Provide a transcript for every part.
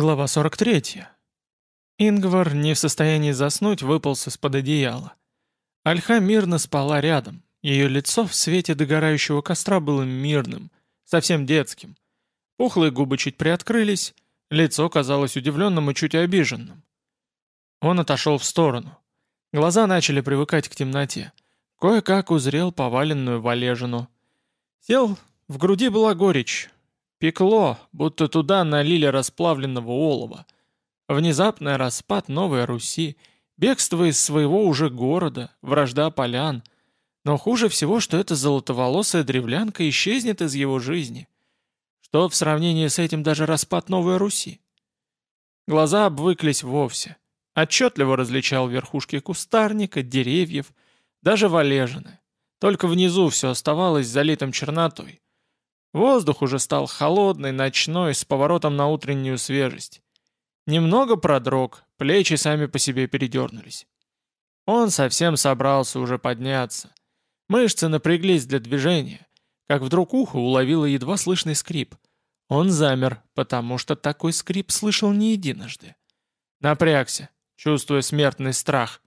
Глава 43. Ингвар, не в состоянии заснуть, выполз из-под одеяла. Альха мирно спала рядом. Ее лицо в свете догорающего костра было мирным, совсем детским. Пухлые губы чуть приоткрылись, лицо казалось удивленным и чуть обиженным. Он отошел в сторону. Глаза начали привыкать к темноте. Кое-как узрел поваленную валежину. Сел, в груди была горечь. Пекло, будто туда налили расплавленного олова. Внезапный распад Новой Руси, бегство из своего уже города, вражда полян. Но хуже всего, что эта золотоволосая древлянка исчезнет из его жизни. Что в сравнении с этим даже распад Новой Руси? Глаза обвыклись вовсе. Отчетливо различал верхушки кустарника, деревьев, даже валежины. Только внизу все оставалось залитым чернотой. Воздух уже стал холодный, ночной, с поворотом на утреннюю свежесть. Немного продрог, плечи сами по себе передернулись. Он совсем собрался уже подняться. Мышцы напряглись для движения, как вдруг ухо уловило едва слышный скрип. Он замер, потому что такой скрип слышал не единожды. Напрягся, чувствуя смертный страх.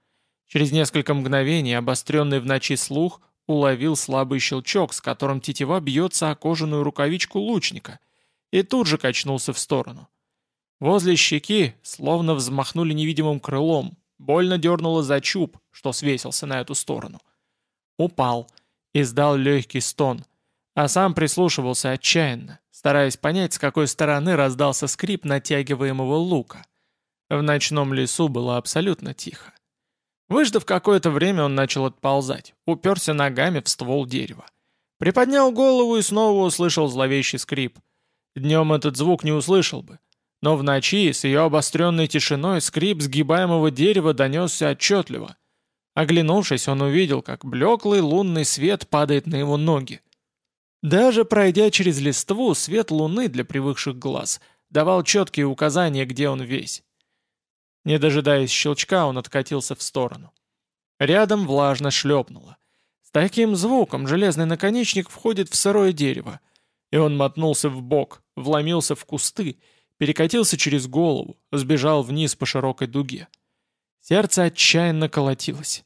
Через несколько мгновений обостренный в ночи слух уловил слабый щелчок, с которым тетива бьется о кожаную рукавичку лучника, и тут же качнулся в сторону. Возле щеки словно взмахнули невидимым крылом, больно дернуло за чуб, что свесился на эту сторону. Упал, издал легкий стон, а сам прислушивался отчаянно, стараясь понять, с какой стороны раздался скрип натягиваемого лука. В ночном лесу было абсолютно тихо. Выждав какое-то время, он начал отползать, уперся ногами в ствол дерева. Приподнял голову и снова услышал зловещий скрип. Днем этот звук не услышал бы. Но в ночи с ее обостренной тишиной скрип сгибаемого дерева донесся отчетливо. Оглянувшись, он увидел, как блеклый лунный свет падает на его ноги. Даже пройдя через листву, свет луны для привыкших глаз давал четкие указания, где он весь. Не дожидаясь щелчка, он откатился в сторону. Рядом влажно шлепнуло. С таким звуком железный наконечник входит в сырое дерево. И он мотнулся в бок, вломился в кусты, перекатился через голову, сбежал вниз по широкой дуге. Сердце отчаянно колотилось.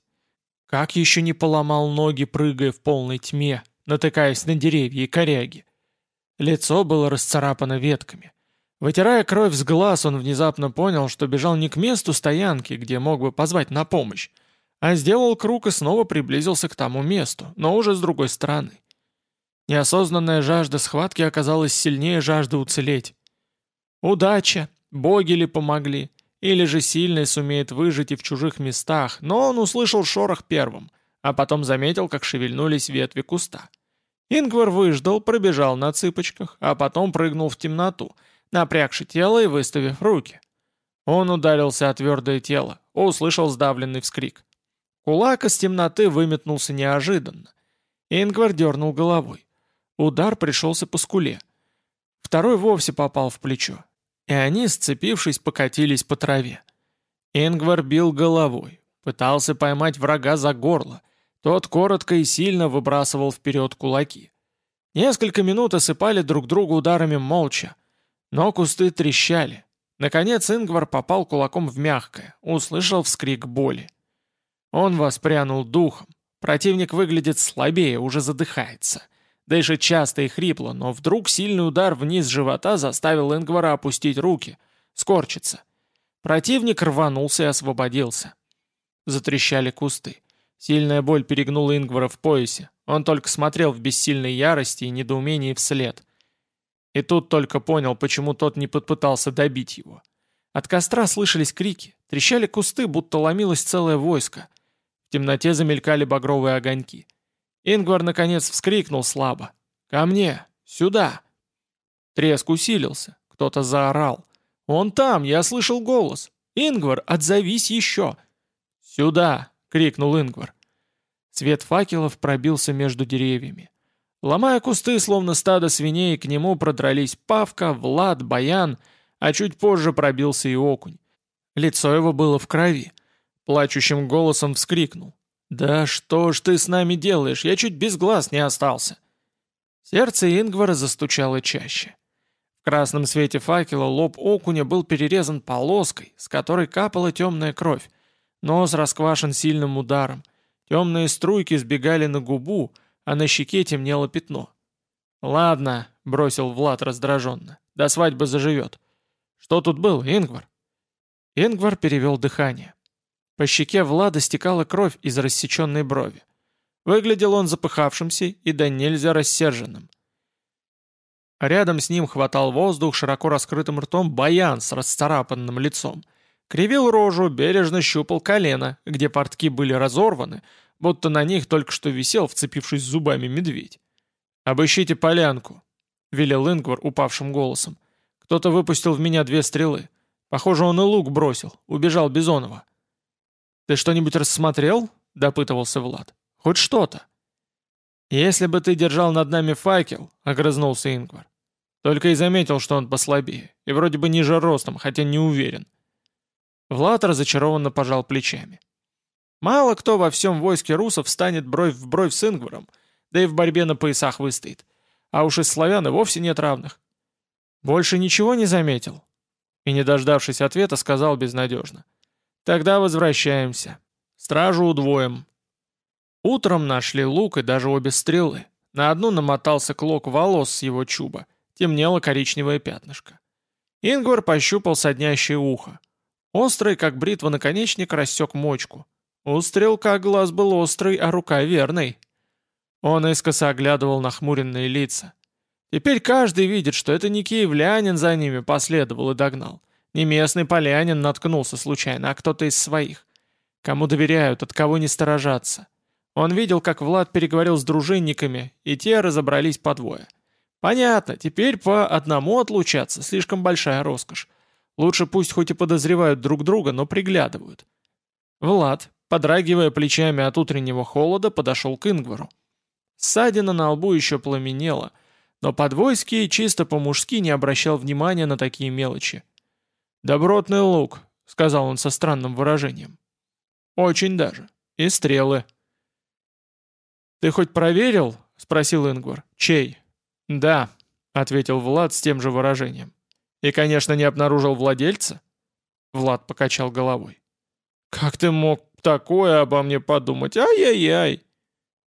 Как еще не поломал ноги, прыгая в полной тьме, натыкаясь на деревья и коряги. Лицо было расцарапано ветками. Вытирая кровь с глаз, он внезапно понял, что бежал не к месту стоянки, где мог бы позвать на помощь, а сделал круг и снова приблизился к тому месту, но уже с другой стороны. Неосознанная жажда схватки оказалась сильнее жажды уцелеть. Удача, боги ли помогли, или же сильный сумеет выжить и в чужих местах, но он услышал шорох первым, а потом заметил, как шевельнулись ветви куста. Ингвар выждал, пробежал на цыпочках, а потом прыгнул в темноту — напрягши тело и выставив руки. Он ударился о твердое тело, услышал сдавленный вскрик. Кулак из темноты выметнулся неожиданно. Ингвар дернул головой. Удар пришелся по скуле. Второй вовсе попал в плечо. И они, сцепившись, покатились по траве. Ингвар бил головой, пытался поймать врага за горло. Тот коротко и сильно выбрасывал вперед кулаки. Несколько минут осыпали друг друга ударами молча. Но кусты трещали. Наконец Ингвар попал кулаком в мягкое, услышал вскрик боли. Он воспрянул духом. Противник выглядит слабее, уже задыхается. Дышит часто и хрипло, но вдруг сильный удар вниз живота заставил Ингвара опустить руки, скорчиться. Противник рванулся и освободился. Затрещали кусты. Сильная боль перегнула Ингвара в поясе. Он только смотрел в бессильной ярости и недоумении вслед — и тут только понял, почему тот не попытался добить его. От костра слышались крики, трещали кусты, будто ломилось целое войско. В темноте замелькали багровые огоньки. Ингвар, наконец, вскрикнул слабо. «Ко мне! Сюда!» Треск усилился, кто-то заорал. «Он там! Я слышал голос! Ингвар, отзовись еще!» «Сюда!» — крикнул Ингвар. Свет факелов пробился между деревьями. Ломая кусты, словно стадо свиней, к нему продрались Павка, Влад, Баян, а чуть позже пробился и окунь. Лицо его было в крови. Плачущим голосом вскрикнул. «Да что ж ты с нами делаешь? Я чуть без глаз не остался!» Сердце Ингвара застучало чаще. В красном свете факела лоб окуня был перерезан полоской, с которой капала темная кровь. Нос расквашен сильным ударом. Темные струйки сбегали на губу, а на щеке темнело пятно. «Ладно», — бросил Влад раздраженно, — «до свадьбы заживет». «Что тут было, Ингвар?» Ингвар перевел дыхание. По щеке Влада стекала кровь из рассеченной брови. Выглядел он запыхавшимся и да нельзя рассерженным. Рядом с ним хватал воздух широко раскрытым ртом баян с расцарапанным лицом. Кривил рожу, бережно щупал колено, где портки были разорваны, будто на них только что висел, вцепившись зубами, медведь. «Обыщите полянку», — велел Ингвар упавшим голосом. «Кто-то выпустил в меня две стрелы. Похоже, он и лук бросил, убежал Бизонова». «Ты что-нибудь рассмотрел?» — допытывался Влад. «Хоть что-то». «Если бы ты держал над нами факел», — огрызнулся Ингвар. Только и заметил, что он послабее, и вроде бы ниже ростом, хотя не уверен. Влад разочарованно пожал плечами. Мало кто во всем войске русов станет бровь в бровь с Ингваром, да и в борьбе на поясах выстоит. А уж из славян и вовсе нет равных. Больше ничего не заметил. И, не дождавшись ответа, сказал безнадежно. Тогда возвращаемся. Стражу удвоим. Утром нашли лук и даже обе стрелы. На одну намотался клок волос с его чуба. Темнело коричневое пятнышко. Ингвар пощупал соднящее ухо. Острый, как бритва, наконечник рассек мочку. У стрелка глаз был острый, а рука верной. Он искоса оглядывал нахмуренные лица. Теперь каждый видит, что это не киевлянин за ними последовал и догнал. Не местный полянин наткнулся случайно, а кто-то из своих. Кому доверяют, от кого не сторожатся. Он видел, как Влад переговорил с дружинниками, и те разобрались по двое. Понятно, теперь по одному отлучаться слишком большая роскошь. Лучше пусть хоть и подозревают друг друга, но приглядывают. Влад, подрагивая плечами от утреннего холода, подошел к Ингвару. Ссадина на лбу еще пламенела, но Подвойский чисто по-мужски не обращал внимания на такие мелочи. «Добротный лук», — сказал он со странным выражением. «Очень даже. И стрелы». «Ты хоть проверил?» — спросил Ингвар. «Чей?» «Да», — ответил Влад с тем же выражением. «И, конечно, не обнаружил владельца?» Влад покачал головой. «Как ты мог такое обо мне подумать? Ай-яй-яй!»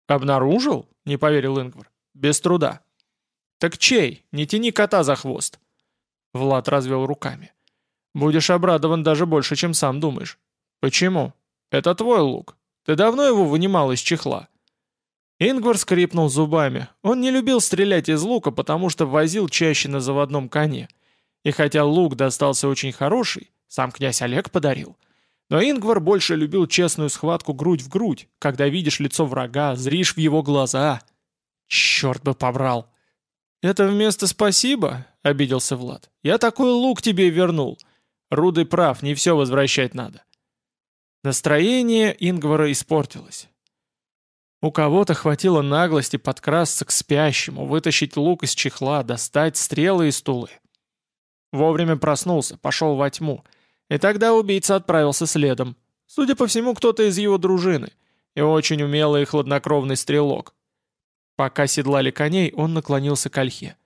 «Обнаружил?» — не поверил Ингвар. «Без труда». «Так чей? Не тяни кота за хвост!» Влад развел руками. «Будешь обрадован даже больше, чем сам думаешь». «Почему? Это твой лук. Ты давно его вынимал из чехла?» Ингвар скрипнул зубами. Он не любил стрелять из лука, потому что возил чаще на заводном коне. И хотя лук достался очень хороший, сам князь Олег подарил, но Ингвар больше любил честную схватку грудь в грудь, когда видишь лицо врага, зришь в его глаза. Черт бы побрал. «Это вместо спасибо?» — обиделся Влад. «Я такой лук тебе вернул. Руды прав, не все возвращать надо». Настроение Ингвара испортилось. У кого-то хватило наглости подкрасться к спящему, вытащить лук из чехла, достать стрелы и стулы. Вовремя проснулся, пошел во тьму. И тогда убийца отправился следом. Судя по всему, кто-то из его дружины. И очень умелый и хладнокровный стрелок. Пока седлали коней, он наклонился к ольхе.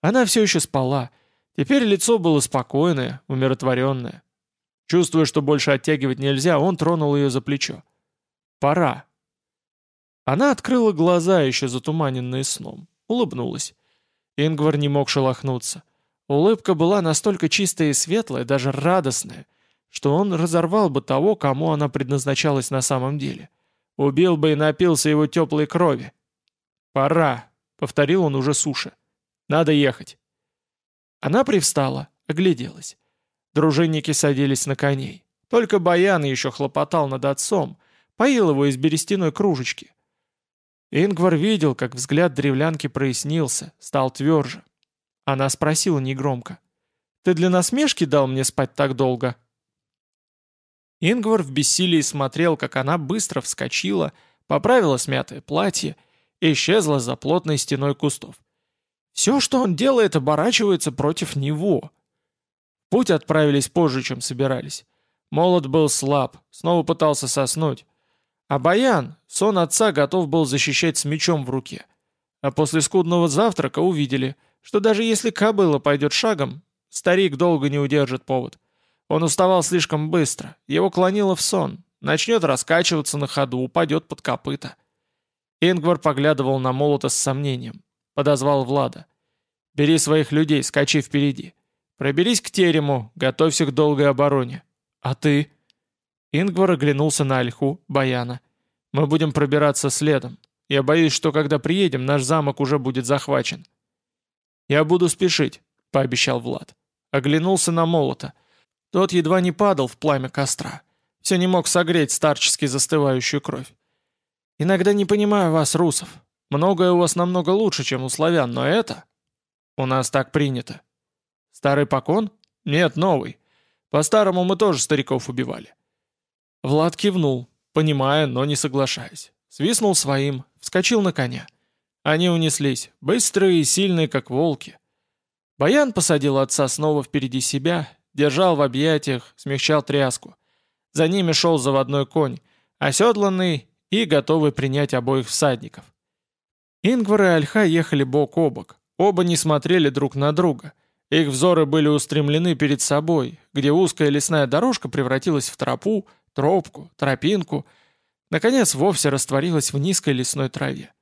Она все еще спала. Теперь лицо было спокойное, умиротворенное. Чувствуя, что больше оттягивать нельзя, он тронул ее за плечо. «Пора», она открыла глаза, еще затуманенные сном, улыбнулась. Ингвар не мог шелохнуться. Улыбка была настолько чистая и светлая, даже радостная, что он разорвал бы того, кому она предназначалась на самом деле. Убил бы и напился его теплой крови. «Пора», — повторил он уже суше. «Надо ехать». Она привстала, огляделась. Дружинники садились на коней. Только Баян еще хлопотал над отцом, поил его из берестяной кружечки. Ингвар видел, как взгляд древлянки прояснился, стал тверже. Она спросила негромко. «Ты для насмешки дал мне спать так долго?» Ингвар в бессилии смотрел, как она быстро вскочила, поправила смятое платье и исчезла за плотной стеной кустов. Все, что он делает, оборачивается против него. путь отправились позже, чем собирались. Молот был слаб, снова пытался соснуть. А Баян, сон отца, готов был защищать с мечом в руке. А после скудного завтрака увидели, что даже если кобыла пойдет шагом, старик долго не удержит повод. Он уставал слишком быстро, его клонило в сон, начнет раскачиваться на ходу, упадет под копыта. Ингвар поглядывал на молота с сомнением. Подозвал Влада. «Бери своих людей, скачи впереди. Проберись к терему, готовься к долгой обороне. А ты?» Ингвар оглянулся на Ольху, Баяна. «Мы будем пробираться следом. Я боюсь, что когда приедем, наш замок уже будет захвачен». «Я буду спешить», — пообещал Влад. Оглянулся на молота. Тот едва не падал в пламя костра. Все не мог согреть старчески застывающую кровь. «Иногда не понимаю вас, русов. Многое у вас намного лучше, чем у славян, но это...» «У нас так принято». «Старый покон? Нет, новый. По-старому мы тоже стариков убивали. Влад кивнул, понимая, но не соглашаясь. Свистнул своим, вскочил на коня. Они унеслись, быстрые и сильные, как волки. Баян посадил отца снова впереди себя, держал в объятиях, смягчал тряску. За ними шел заводной конь, оседланный и готовый принять обоих всадников. Ингвар и Альха ехали бок о бок. Оба не смотрели друг на друга. Их взоры были устремлены перед собой, где узкая лесная дорожка превратилась в тропу, тропку, тропинку, наконец вовсе растворилась в низкой лесной траве.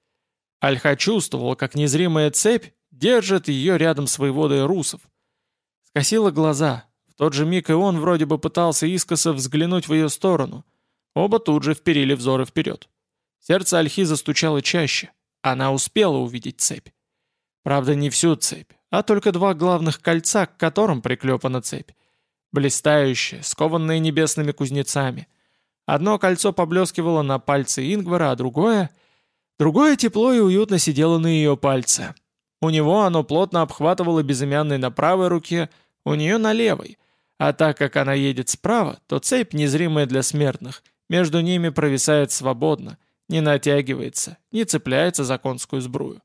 Альха чувствовала, как незримая цепь держит ее рядом с воеводой русов. Скосила глаза. В тот же миг и он вроде бы пытался искоса взглянуть в ее сторону. Оба тут же вперили взоры вперед. Сердце Альхи застучало чаще. Она успела увидеть цепь. Правда, не всю цепь, а только два главных кольца, к которым приклепана цепь блистающее, скованное небесными кузнецами. Одно кольцо поблескивало на пальце Ингвара, а другое... Другое тепло и уютно сидело на ее пальце. У него оно плотно обхватывало безымянный на правой руке, у нее на левой. А так как она едет справа, то цепь, незримая для смертных, между ними провисает свободно, не натягивается, не цепляется за конскую сбрую.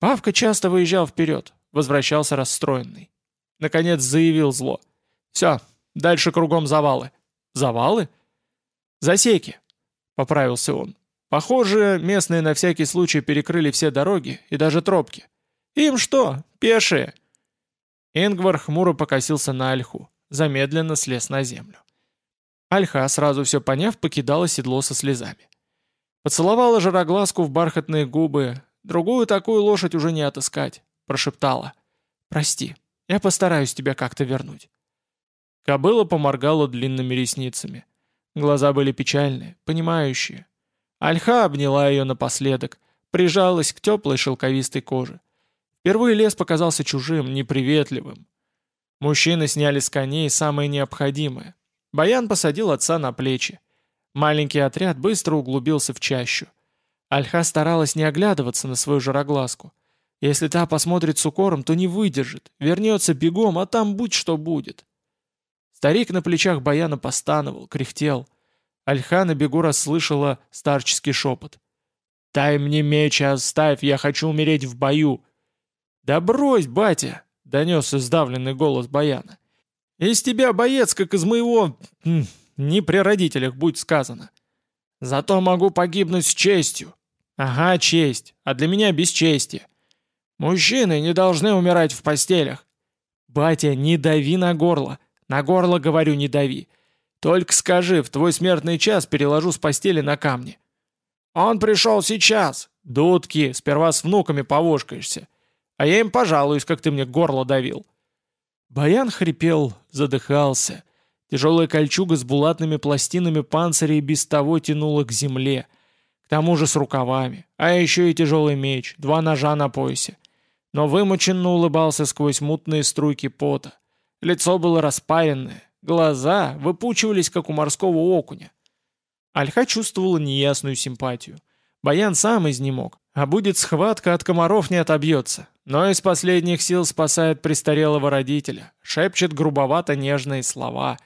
Павка часто выезжал вперед, возвращался расстроенный. Наконец заявил зло — все, дальше кругом завалы. Завалы? Засеки, поправился он. Похоже, местные на всякий случай перекрыли все дороги и даже тропки. Им что, пешие? Ингвар хмуро покосился на Альху, замедленно слез на землю. Альха, сразу все поняв, покидала седло со слезами. Поцеловала жироглазку в бархатные губы, другую такую лошадь уже не отыскать, прошептала. «Прости, я постараюсь тебя как-то вернуть». Кобыла поморгала длинными ресницами. Глаза были печальные, понимающие. Альха обняла ее напоследок, прижалась к теплой шелковистой коже. Впервые лес показался чужим, неприветливым. Мужчины сняли с коней самое необходимое. Баян посадил отца на плечи. Маленький отряд быстро углубился в чащу. Альха старалась не оглядываться на свою жироглазку. Если та посмотрит с укором, то не выдержит, вернется бегом, а там будь что будет. Старик на плечах Баяна постановал, кряхтел. Альха на бегу расслышала старческий шепот. «Дай мне меч оставь, я хочу умереть в бою!» «Да брось, батя!» — донес издавленный голос Баяна. «Из тебя боец, как из моего... Не при родителях, будь сказано. Зато могу погибнуть с честью. Ага, честь, а для меня бесчестие. Мужчины не должны умирать в постелях. Батя, не дави на горло. На горло, говорю, не дави. Только скажи, в твой смертный час переложу с постели на камни. Он пришел сейчас. Дудки, сперва с внуками повошкаешься. А я им пожалуюсь, как ты мне горло давил. Баян хрипел, задыхался. Тяжелая кольчуга с булатными пластинами панциря и без того тянула к земле. К тому же с рукавами. А еще и тяжелый меч, два ножа на поясе. Но вымученно улыбался сквозь мутные струйки пота. Лицо было распаренное, глаза выпучивались, как у морского окуня. Альха чувствовала неясную симпатию. Баян сам изнемог, а будет схватка, от комаров не отобьется. Но из последних сил спасает престарелого родителя, шепчет грубовато нежные слова,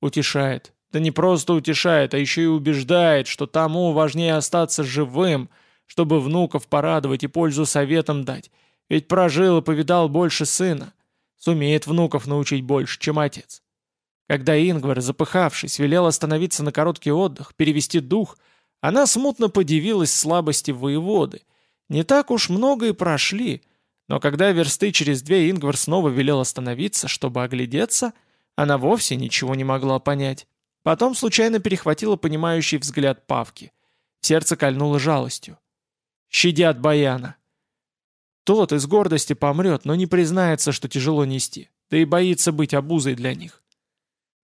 утешает. Да не просто утешает, а еще и убеждает, что тому важнее остаться живым, чтобы внуков порадовать и пользу советам дать. Ведь прожил и повидал больше сына. Сумеет внуков научить больше, чем отец. Когда Ингвар, запыхавшись, велел остановиться на короткий отдых, перевести дух, она смутно подивилась слабости воеводы. Не так уж много и прошли, Но когда версты через две Ингвар снова велел остановиться, чтобы оглядеться, она вовсе ничего не могла понять. Потом случайно перехватила понимающий взгляд Павки. Сердце кольнуло жалостью. «Щадят Баяна!» Тот из гордости помрет, но не признается, что тяжело нести, да и боится быть обузой для них.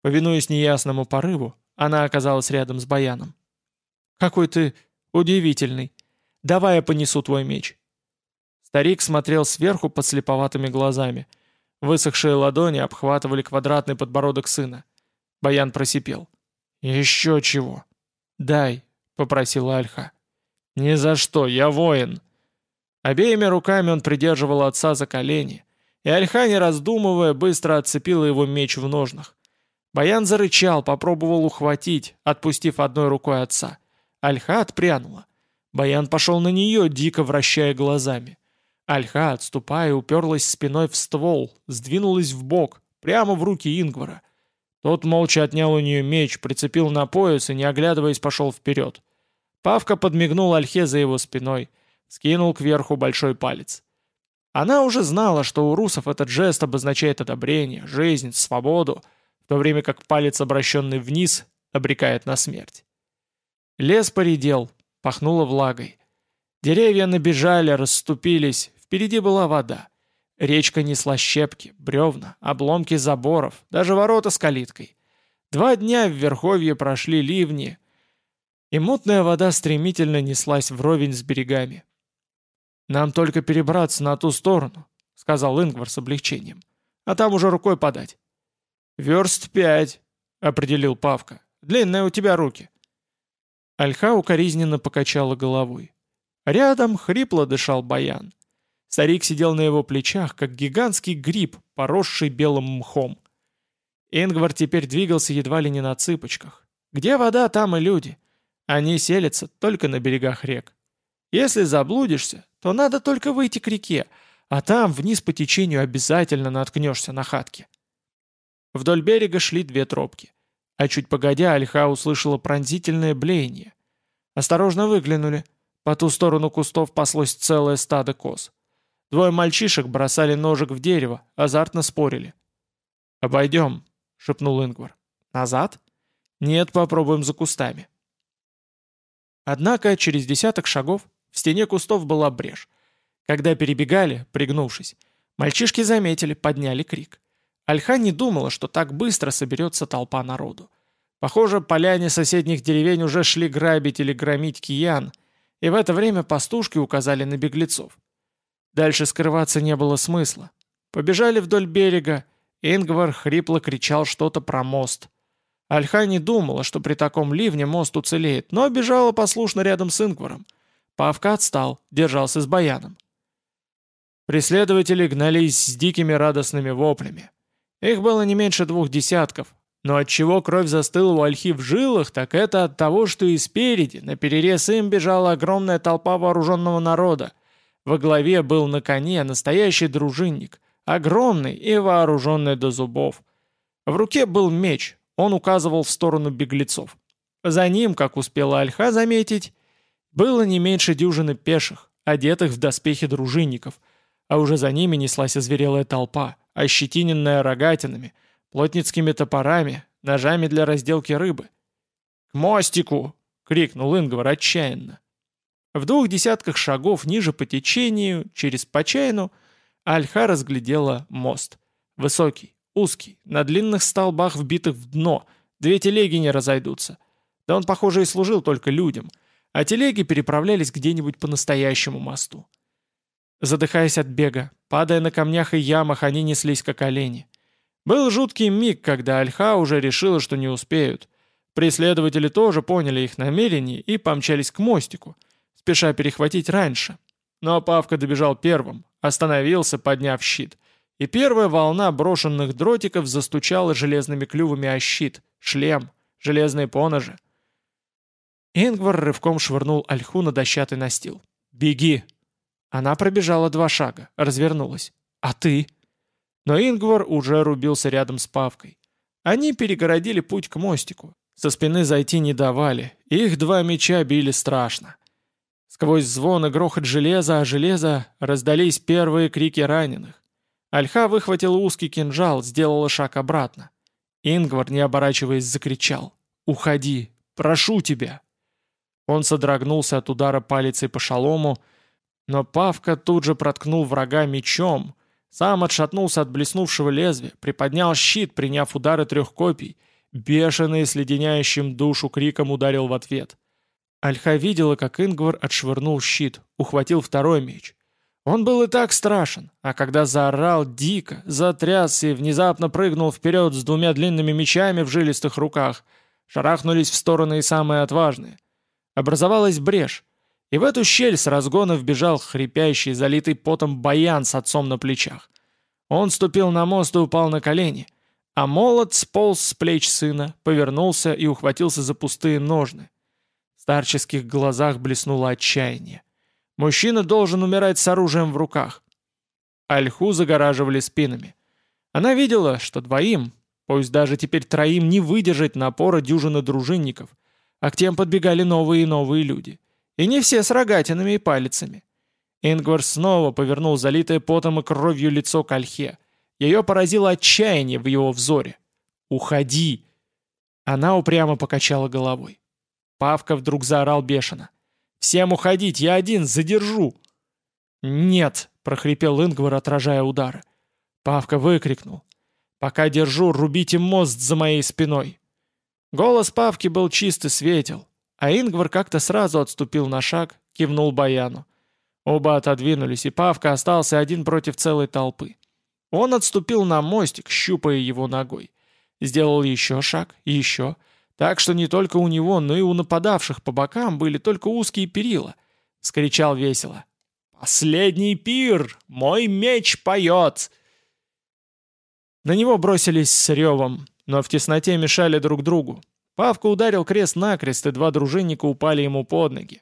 Повинуясь неясному порыву, она оказалась рядом с Баяном. «Какой ты удивительный! Давай я понесу твой меч!» Старик смотрел сверху под слеповатыми глазами. Высохшие ладони обхватывали квадратный подбородок сына. Баян просипел. «Еще чего?» «Дай», — попросила Альха. «Ни за что, я воин!» Обеими руками он придерживал отца за колени, и Альха, не раздумывая, быстро отцепила его меч в ножнах. Баян зарычал, попробовал ухватить, отпустив одной рукой отца. Альха отпрянула. Баян пошел на нее, дико вращая глазами. Альха, отступая, уперлась спиной в ствол, сдвинулась в бок, прямо в руки Ингвара. Тот молча отнял у нее меч, прицепил на пояс и, не оглядываясь, пошел вперед. Павка подмигнул Альхе за его спиной, скинул кверху большой палец. Она уже знала, что у русов этот жест обозначает одобрение, жизнь, свободу, в то время как палец, обращенный вниз, обрекает на смерть. Лес поредел, пахнуло влагой. Деревья набежали, расступились, впереди была вода. Речка несла щепки, бревна, обломки заборов, даже ворота с калиткой. Два дня в Верховье прошли ливни, и мутная вода стремительно неслась вровень с берегами. «Нам только перебраться на ту сторону», — сказал Ингвар с облегчением. «А там уже рукой подать». «Верст пять», — определил Павка. «Длинные у тебя руки». Альха укоризненно покачала головой. Рядом хрипло дышал Баян. Старик сидел на его плечах, как гигантский гриб, поросший белым мхом. Ингвар теперь двигался едва ли не на цыпочках. Где вода, там и люди. Они селятся только на берегах рек. Если заблудишься, то надо только выйти к реке, а там вниз по течению обязательно наткнешься на хатки. Вдоль берега шли две тропки. А чуть погодя, Альха услышала пронзительное блеяние. Осторожно выглянули. По ту сторону кустов паслось целое стадо коз. Двое мальчишек бросали ножик в дерево, азартно спорили. «Обойдем», — шепнул Ингвар. «Назад?» «Нет, попробуем за кустами». Однако через десяток шагов в стене кустов была брешь. Когда перебегали, пригнувшись, мальчишки заметили, подняли крик. Альха не думала, что так быстро соберется толпа народу. Похоже, поляне соседних деревень уже шли грабить или громить киян, и в это время пастушки указали на беглецов. Дальше скрываться не было смысла. Побежали вдоль берега, Ингвар хрипло кричал что-то про мост. Альха не думала, что при таком ливне мост уцелеет, но бежала послушно рядом с Ингваром. Павка отстал, держался с баяном. Преследователи гнались с дикими радостными воплями. Их было не меньше двух десятков, но от чего кровь застыла у Альхи в жилах, так это от того, что и спереди, на перерез им бежала огромная толпа вооруженного народа. Во главе был на коне настоящий дружинник, огромный и вооруженный до зубов. В руке был меч, он указывал в сторону беглецов. За ним, как успела Альха заметить, было не меньше дюжины пеших, одетых в доспехи дружинников, а уже за ними неслась озверелая толпа, ощетиненная рогатинами, плотницкими топорами, ножами для разделки рыбы. «К мостику!» — крикнул Ингвар отчаянно. В двух десятках шагов ниже по течению, через Почайну, Альха разглядела мост. Высокий, узкий, на длинных столбах вбитых в дно, две телеги не разойдутся. Да он, похоже, и служил только людям, а телеги переправлялись где-нибудь по настоящему мосту. Задыхаясь от бега, падая на камнях и ямах, они неслись как олени. Был жуткий миг, когда Альха уже решила, что не успеют. Преследователи тоже поняли их намерение и помчались к мостику, спеша перехватить раньше. Но Павка добежал первым, остановился, подняв щит. И первая волна брошенных дротиков застучала железными клювами о щит, шлем, железные поножи. Ингвар рывком швырнул Альху на дощатый настил. «Беги!» Она пробежала два шага, развернулась. «А ты?» Но Ингвар уже рубился рядом с Павкой. Они перегородили путь к мостику. Со спины зайти не давали, их два меча били страшно. Сквозь звон и грохот железа о железо раздались первые крики раненых. Альха выхватила узкий кинжал, сделала шаг обратно. Ингвар, не оборачиваясь, закричал. «Уходи! Прошу тебя!» Он содрогнулся от удара палицей по шалому, но Павка тут же проткнул врага мечом, сам отшатнулся от блеснувшего лезвия, приподнял щит, приняв удары трех копий, бешеный с леденяющим душу криком ударил в ответ. Альха видела, как Ингвар отшвырнул щит, ухватил второй меч. Он был и так страшен, а когда заорал дико, затрясся и внезапно прыгнул вперед с двумя длинными мечами в жилистых руках, шарахнулись в стороны и самые отважные. Образовалась брешь, и в эту щель с разгона вбежал хрипящий, залитый потом баян с отцом на плечах. Он ступил на мост и упал на колени, а молот сполз с плеч сына, повернулся и ухватился за пустые ножны. В старческих глазах блеснуло отчаяние. Мужчина должен умирать с оружием в руках. Альху загораживали спинами. Она видела, что двоим, пусть даже теперь троим, не выдержать напора дюжины дружинников, а к тем подбегали новые и новые люди. И не все с рогатинами и палицами. Ингвар снова повернул залитое потом и кровью лицо к Ольхе. Ее поразило отчаяние в его взоре. «Уходи!» Она упрямо покачала головой. Павка вдруг заорал бешено. «Всем уходить, я один, задержу!» «Нет!» — прохрипел Ингвар, отражая удары. Павка выкрикнул. «Пока держу, рубите мост за моей спиной!» Голос Павки был чист и светел. А Ингвар как-то сразу отступил на шаг, кивнул Баяну. Оба отодвинулись, и Павка остался один против целой толпы. Он отступил на мостик, щупая его ногой. Сделал еще шаг, еще. Так что не только у него, но и у нападавших по бокам были только узкие перила. Скричал весело. «Последний пир! Мой меч поет!» На него бросились с ревом, но в тесноте мешали друг другу. Павка ударил крест-накрест, и два дружинника упали ему под ноги.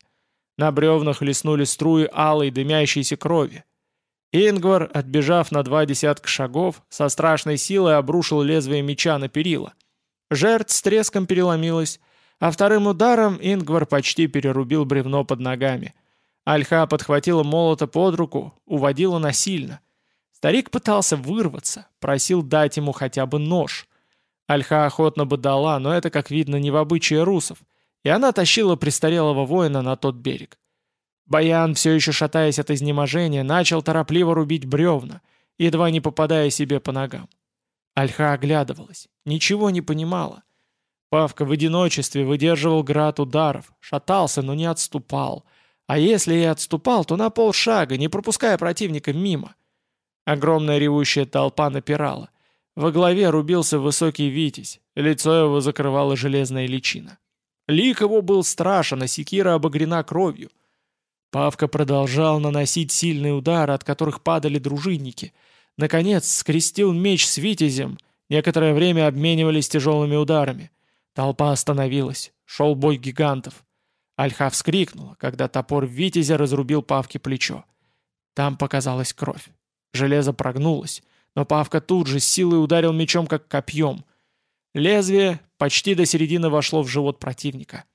На бревнах леснули струи алой дымящейся крови. Ингвар, отбежав на два десятка шагов, со страшной силой обрушил лезвие меча на перила. Жертв с треском переломилась, а вторым ударом Ингвар почти перерубил бревно под ногами. Альха подхватила молота под руку, уводила насильно. Старик пытался вырваться, просил дать ему хотя бы нож. Альха охотно бы дала, но это, как видно, не в обычае русов, и она тащила престарелого воина на тот берег. Баян, все еще шатаясь от изнеможения, начал торопливо рубить бревна, едва не попадая себе по ногам. Альха оглядывалась, ничего не понимала. Павка в одиночестве выдерживал град ударов, шатался, но не отступал. А если и отступал, то на полшага, не пропуская противника мимо. Огромная ревущая толпа напирала — во главе рубился высокий витязь, лицо его закрывала железная личина. Лик его был страшен, а секира обогрена кровью. Павка продолжал наносить сильные удары, от которых падали дружинники. Наконец скрестил меч с витязем, некоторое время обменивались тяжелыми ударами. Толпа остановилась, шел бой гигантов. Альха вскрикнула, когда топор витязя разрубил Павке плечо. Там показалась кровь. Железо прогнулось, но Павка тут же силой ударил мечом как копьем. Лезвие почти до середины вошло в живот противника.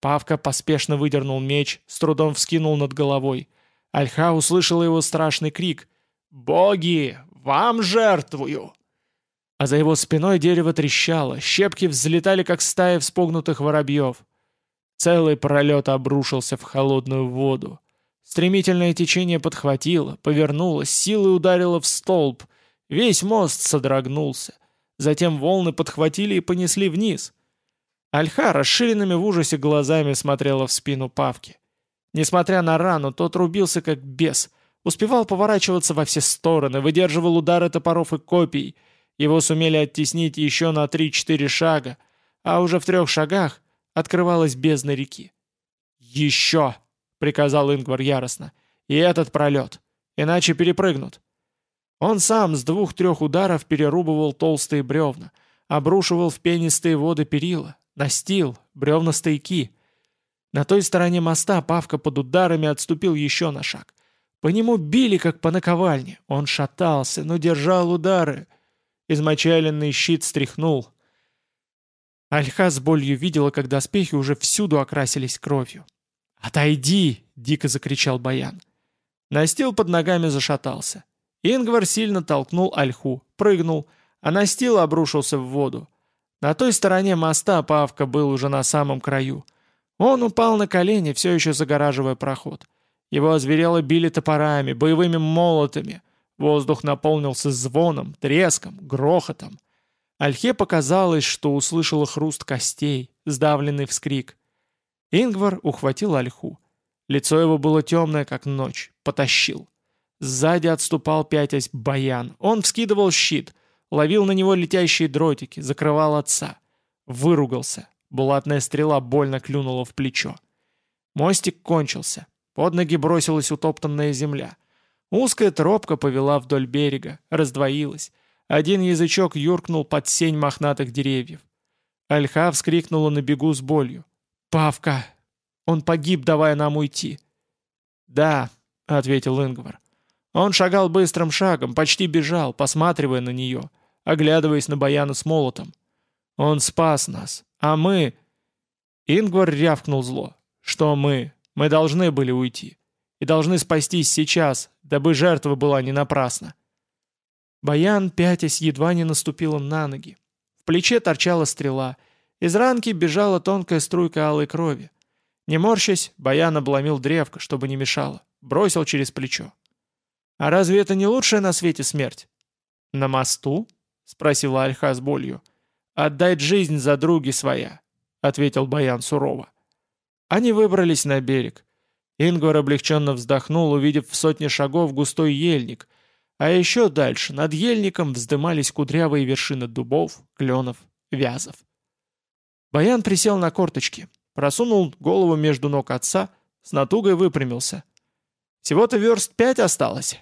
Павка поспешно выдернул меч, с трудом вскинул над головой. Альха услышала его страшный крик «Боги, вам жертвую!» А за его спиной дерево трещало, щепки взлетали, как стаи вспугнутых воробьев. Целый пролет обрушился в холодную воду. Стремительное течение подхватило, повернуло, силой ударило в столб — Весь мост содрогнулся. Затем волны подхватили и понесли вниз. Альха расширенными в ужасе глазами смотрела в спину Павки. Несмотря на рану, тот рубился как бес. Успевал поворачиваться во все стороны, выдерживал удары топоров и копий. Его сумели оттеснить еще на 3-4 шага, а уже в трех шагах открывалась бездна реки. «Еще!» — приказал Ингвар яростно. «И этот пролет. Иначе перепрыгнут». Он сам с двух-трех ударов перерубывал толстые бревна, обрушивал в пенистые воды перила, настил, бревна стояки. На той стороне моста Павка под ударами отступил еще на шаг. По нему били, как по наковальне. Он шатался, но держал удары. Измочаленный щит стряхнул. Альха с болью видела, как доспехи уже всюду окрасились кровью. «Отойди!» — дико закричал Баян. Настил под ногами зашатался. Ингвар сильно толкнул ольху, прыгнул, а настил обрушился в воду. На той стороне моста Павка был уже на самом краю. Он упал на колени, все еще загораживая проход. Его озверело били топорами, боевыми молотами. Воздух наполнился звоном, треском, грохотом. Альхе показалось, что услышала хруст костей, сдавленный вскрик. Ингвар ухватил Альху. Лицо его было темное, как ночь. Потащил. Сзади отступал пятясь Баян. Он вскидывал щит, ловил на него летящие дротики, закрывал отца. Выругался. Булатная стрела больно клюнула в плечо. Мостик кончился. Под ноги бросилась утоптанная земля. Узкая тропка повела вдоль берега, раздвоилась. Один язычок юркнул под сень мохнатых деревьев. Альха вскрикнула на бегу с болью. «Павка! Он погиб, давая нам уйти!» «Да», — ответил Ингвар. Он шагал быстрым шагом, почти бежал, посматривая на нее, оглядываясь на Баяна с молотом. «Он спас нас, а мы...» Ингвар рявкнул зло. «Что мы? Мы должны были уйти. И должны спастись сейчас, дабы жертва была не напрасна». Баян, пятясь, едва не наступил им на ноги. В плече торчала стрела — из ранки бежала тонкая струйка алой крови. Не морщась, Баян обломил древко, чтобы не мешало. Бросил через плечо. «А разве это не лучшая на свете смерть?» «На мосту?» — спросила Альха с болью. «Отдать жизнь за други своя», — ответил Баян сурово. Они выбрались на берег. Ингвар облегченно вздохнул, увидев в сотне шагов густой ельник, а еще дальше над ельником вздымались кудрявые вершины дубов, кленов, вязов. Баян присел на корточки, просунул голову между ног отца, с натугой выпрямился. «Всего-то верст пять осталось.